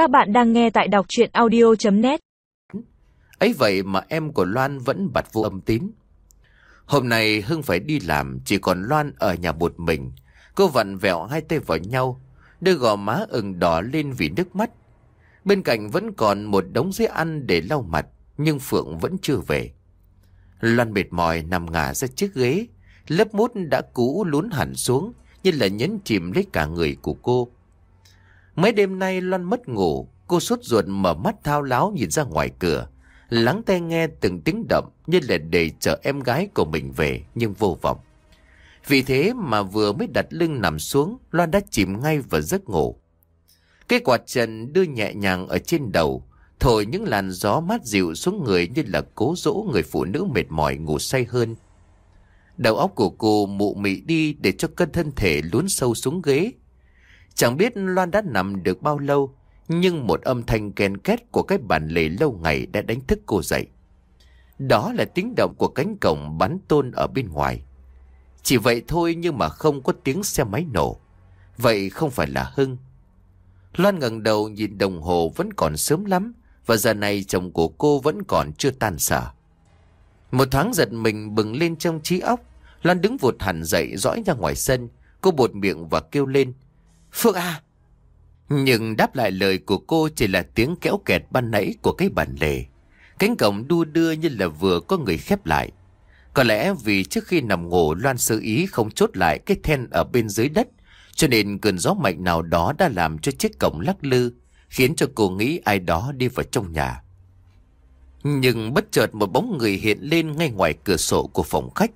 Các bạn đang nghe tại đọc chuyện audio.net ấy vậy mà em của Loan vẫn bật vô âm tín. Hôm nay Hưng phải đi làm, chỉ còn Loan ở nhà một mình. Cô vặn vẹo hai tay vào nhau, đưa gò má ửng đỏ lên vì nước mắt. Bên cạnh vẫn còn một đống giấy ăn để lau mặt, nhưng Phượng vẫn chưa về. Loan mệt mỏi nằm ngả ra chiếc ghế, lớp mút đã cũ lún hẳn xuống, như là nhấn chìm lấy cả người của cô. Mấy đêm nay Loan mất ngủ, cô sốt ruột mở mắt thao láo nhìn ra ngoài cửa, lắng tai nghe từng tiếng động như là để chờ em gái của mình về nhưng vô vọng. Vì thế mà vừa mới đặt lưng nằm xuống, Loan đã chìm ngay vào giấc ngủ. Cái quạt trần đưa nhẹ nhàng ở trên đầu, thổi những làn gió mát dịu xuống người như là cố dỗ người phụ nữ mệt mỏi ngủ say hơn. Đầu óc của cô mụ mị đi để cho cơn thân thể lún sâu xuống ghế. Chẳng biết Loan đã nằm được bao lâu, nhưng một âm thanh ken két của cái bàn lề lâu ngày đã đánh thức cô dậy. Đó là tiếng động của cánh cổng bắn tôn ở bên ngoài. Chỉ vậy thôi nhưng mà không có tiếng xe máy nổ. Vậy không phải là Hưng. Loan ngẩng đầu nhìn đồng hồ vẫn còn sớm lắm và giờ này chồng của cô vẫn còn chưa tan sở. Một thoáng giật mình bừng lên trong trí óc, Loan đứng vụt hẳn dậy dõi ra ngoài sân, cô bột miệng và kêu lên. Phượng à! Nhưng đáp lại lời của cô chỉ là tiếng kéo kẹt ban nãy của cái bàn lề. Cánh cổng đu đưa như là vừa có người khép lại. Có lẽ vì trước khi nằm ngủ Loan sơ ý không chốt lại cái then ở bên dưới đất, cho nên cơn gió mạnh nào đó đã làm cho chiếc cổng lắc lư, khiến cho cô nghĩ ai đó đi vào trong nhà. Nhưng bất chợt một bóng người hiện lên ngay ngoài cửa sổ của phòng khách.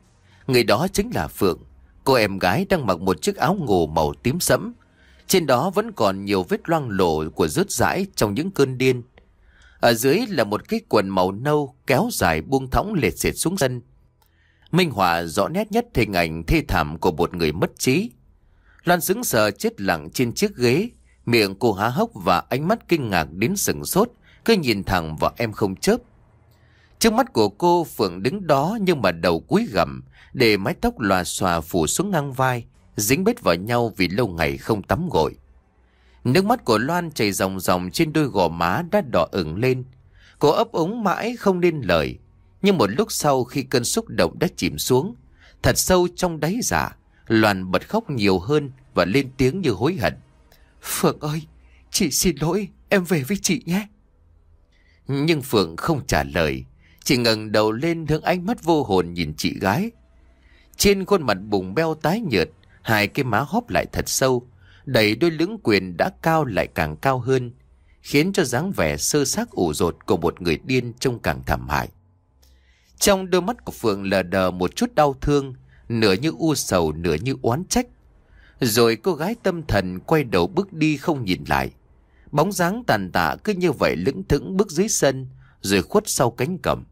Người đó chính là Phượng, cô em gái đang mặc một chiếc áo ngủ màu tím sẫm. Trên đó vẫn còn nhiều vết loang lổ của rớt rãi trong những cơn điên. Ở dưới là một cái quần màu nâu kéo dài buông thõng lệt xệt xuống sân. Minh Họa rõ nét nhất hình ảnh thê thảm của một người mất trí. Loan sững sờ chết lặng trên chiếc ghế, miệng cô há hốc và ánh mắt kinh ngạc đến sừng sốt, cứ nhìn thẳng vào em không chớp. Trước mắt của cô Phượng đứng đó nhưng mà đầu cúi gầm, để mái tóc lòa xòa phủ xuống ngang vai, dính bết vào nhau vì lâu ngày không tắm gội. Nước mắt của Loan chảy ròng ròng trên đôi gò má đã đỏ ửng lên. Cô ấp ống mãi không nên lời. Nhưng một lúc sau khi cơn xúc động đã chìm xuống, thật sâu trong đáy giả, dạ, Loan bật khóc nhiều hơn và lên tiếng như hối hận. Phượng ơi, chị xin lỗi, em về với chị nhé. Nhưng Phượng không trả lời, chỉ ngẩng đầu lên hướng ánh mắt vô hồn nhìn chị gái. Trên khuôn mặt bùng beo tái nhợt, hai cái má hóp lại thật sâu, đẩy đôi lưỡng quyền đã cao lại càng cao hơn, khiến cho dáng vẻ sơ xác ủ rột của một người điên trông càng thảm hại. Trong đôi mắt của Phượng lờ đờ một chút đau thương, nửa như u sầu nửa như oán trách. Rồi cô gái tâm thần quay đầu bước đi không nhìn lại. Bóng dáng tàn tạ cứ như vậy lững thững bước dưới sân, rồi khuất sau cánh cẩm.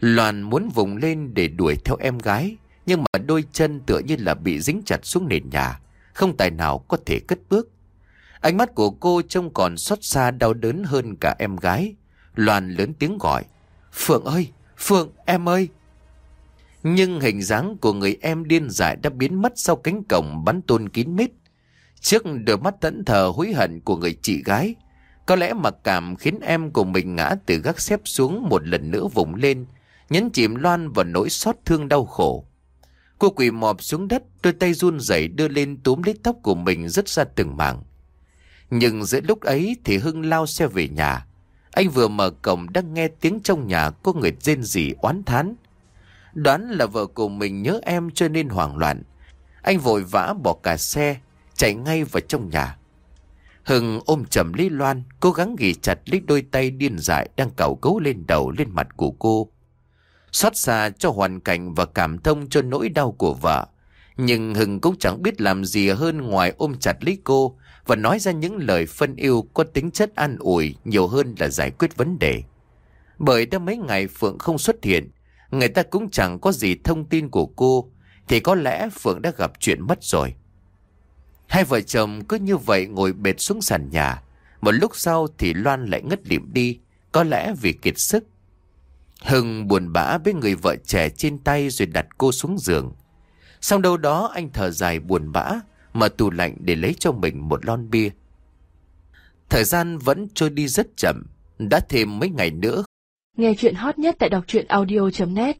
Loan muốn vùng lên để đuổi theo em gái, nhưng mà đôi chân tựa như là bị dính chặt xuống nền nhà, không tài nào có thể cất bước. Ánh mắt của cô trông còn xót xa đau đớn hơn cả em gái. Loan lớn tiếng gọi. Phượng ơi! Phượng, em ơi! Nhưng hình dáng của người em điên dại đã biến mất sau cánh cổng bắn tôn kín mít. Trước đôi mắt tẫn thờ hối hận của người chị gái, có lẽ mặc cảm khiến em của mình ngã từ gác xếp xuống một lần nữa vùng lên, nhấn chìm loan vào nỗi xót thương đau khổ. Cô quỳ mọp xuống đất, đôi tay run rẩy đưa lên túm lấy tóc của mình rất ra từng mảng. Nhưng giữa lúc ấy thì Hưng lao xe về nhà. Anh vừa mở cổng đang nghe tiếng trong nhà có người rên rỉ oán thán. Đoán là vợ của mình nhớ em cho nên hoảng loạn. Anh vội vã bỏ cả xe, chạy ngay vào trong nhà. Hưng ôm chầm Lý Loan, cố gắng ghi chặt lấy đôi tay điên dại đang cào cấu lên đầu lên mặt của cô. Xót xa cho hoàn cảnh và cảm thông cho nỗi đau của vợ. Nhưng Hưng cũng chẳng biết làm gì hơn ngoài ôm chặt lấy cô và nói ra những lời phân yêu có tính chất an ủi nhiều hơn là giải quyết vấn đề. Bởi đã mấy ngày Phượng không xuất hiện, người ta cũng chẳng có gì thông tin của cô, thì có lẽ Phượng đã gặp chuyện mất rồi. Hai vợ chồng cứ như vậy ngồi bệt xuống sàn nhà. Một lúc sau thì Loan lại ngất lịm đi, có lẽ vì kiệt sức. Hưng buồn bã với người vợ trẻ trên tay rồi đặt cô xuống giường. Sau đâu đó anh thở dài buồn bã, mở tủ lạnh để lấy cho mình một lon bia. Thời gian vẫn trôi đi rất chậm, đã thêm mấy ngày nữa. Nghe chuyện hot nhất tại đọc truyện audio.net